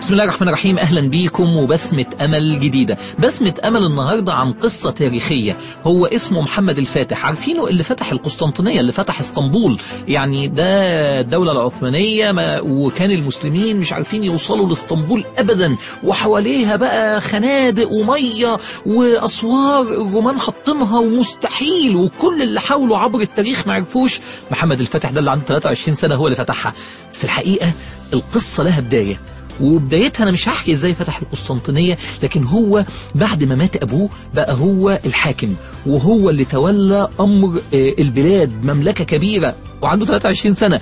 بسم الله الرحمن الرحيم. أهلا بيكم وبسمة أمل جديدة. بسمة أمل النهاردة عن قصة تاريخية. هو اسمه محمد الفاتح. عارفينه اللي فتح القسطنطينية اللي فتح اسطنبول. يعني ده الدولة العثمانية ما وكان المسلمين مش عارفين يوصلوا لاسطنبول أبدا. وحواليها بقى خنادق ومية وأسوار الرومان حاطينها ومستحيل. وكل اللي حاولوا عبر التاريخ ما عرفوش. محمد الفاتح ده اللي عنده 23 سنة هو اللي فتحها. بس الحقيقة القصة لها بداية. وبدايتها أنا مش هحكي إزاي فتح القسطنطينية لكن هو بعد ما مات أبوه بقى هو الحاكم وهو اللي تولى أمر البلاد مملكة كبيرة. وعنده 23 سنة.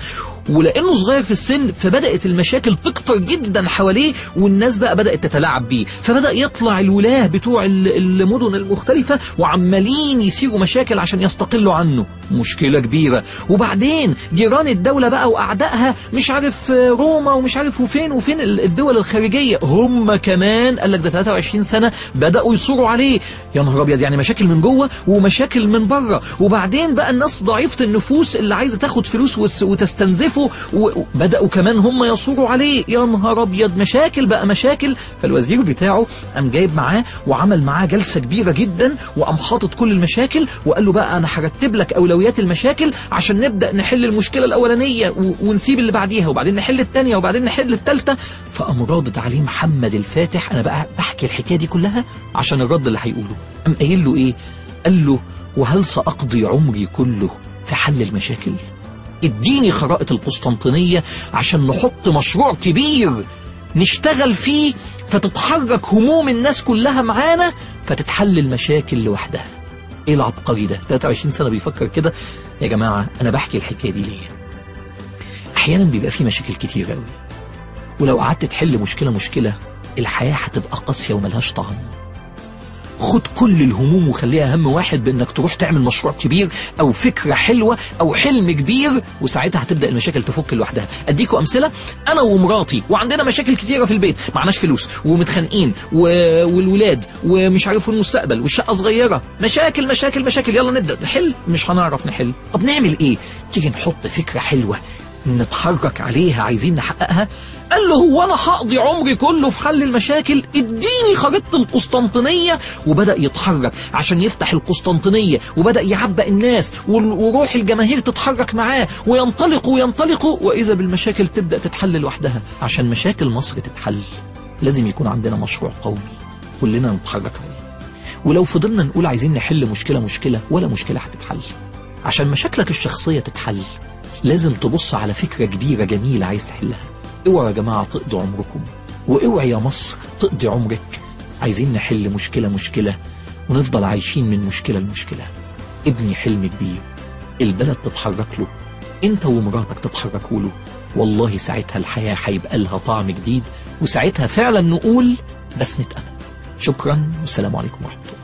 ولأنه صغير في السن فبدأت المشاكل تكتر جدا حواليه والناس بقى بدأت تتلاعب بيه. فبدأ يطلع الولاه بتوع المدن المختلفة وعمالين يسيروا مشاكل عشان يستقلوا عنه. مشكلة كبيرة. وبعدين جيران الدولة بقى وأعدائها مش عارف روما ومش عارف وفين وفين الدول الخارجية هم كمان قال لك ده 23 سنة بدأوا يصوروا عليه. يا نهار أبيض يعني مشاكل من جوه ومشاكل من بره. وبعدين بقى الناس ضعيفه النفوس اللي عايزة تاخد فلوس وتستنزفه وبدأوا كمان هم يصوروا عليه. يا نهار أبيض مشاكل بقى مشاكل. فالوزير بتاعه قام جايب معاه وعمل معاه جلسة كبيرة جدا وقام حاطط كل المشاكل وقال له بقى أنا هرتب لك أولويات المشاكل عشان نبدأ نحل المشكلة الأولانية ونسيب اللي بعديها وبعدين نحل الثانية وبعدين نحل الثالثة فقام رادد عليه محمد الفاتح. أنا بقى بحكي الحكاية دي كلها عشان الرد اللي هيقوله. قام قايل له إيه؟ قال له وهل سأقضي عمري كله في حل المشاكل؟ اديني خرائط القسطنطينية عشان نحط مشروع كبير نشتغل فيه فتتحرك هموم الناس كلها معانا فتتحل المشاكل لوحدها. إيه العبقري ده؟ 23 سنة بيفكر كده؟ يا جماعة أنا بحكي الحكاية دي ليه؟ أحيانا بيبقى في مشاكل كتير قوي ولو قعدت تحل مشكلة مشكلة الحياة هتبقى قاسية وملهاش طعم. خد كل الهموم وخليها هم واحد بإنك تروح تعمل مشروع كبير أو فكرة حلوة أو حلم كبير وساعتها هتبدأ المشاكل تفك لوحدها. أديكوا أمثلة؟ أنا ومراتي وعندنا مشاكل كتيرة في البيت معناش فلوس ومتخانقين و... والولاد ومش عارف المستقبل والشقة صغيرة. مشاكل مشاكل مشاكل. يلا نبدأ. نحل؟ مش هنعرف نحل. طب نعمل إيه؟ تيجي نحط فكرة حلوة. نتحرك عليها عايزين نحققها. قال له هو أنا هقضي عمري كله في حل المشاكل؟ اديني خريطة القسطنطينية. وبدأ يتحرك عشان يفتح القسطنطينية وبدأ يعبأ الناس وروح الجماهير تتحرك معاه وينطلقوا وينطلقوا وإذا بالمشاكل تبدأ تتحل لوحدها. عشان مشاكل مصر تتحل لازم يكون عندنا مشروع قومي. كلنا نتحرك عليه. ولو فضلنا نقول عايزين نحل مشكلة مشكلة ولا مشكلة هتتحل. عشان مشاكلك الشخصية تتحل. لازم تبص على فكرة كبيرة جميلة عايز تحلها. اوعوا يا جماعة تقضوا عمركم واوعي يا مصر تقضي عمرك. عايزين نحل مشكلة مشكلة ونفضل عايشين من مشكلة لمشكلة. ابني حلم كبير البلد تتحرك له انت ومراتك تتحركوا له. والله ساعتها الحياة هيبقى لها طعم جديد وساعتها فعلا نقول بسمة أمل. شكرا والسلام عليكم ورحمة الله.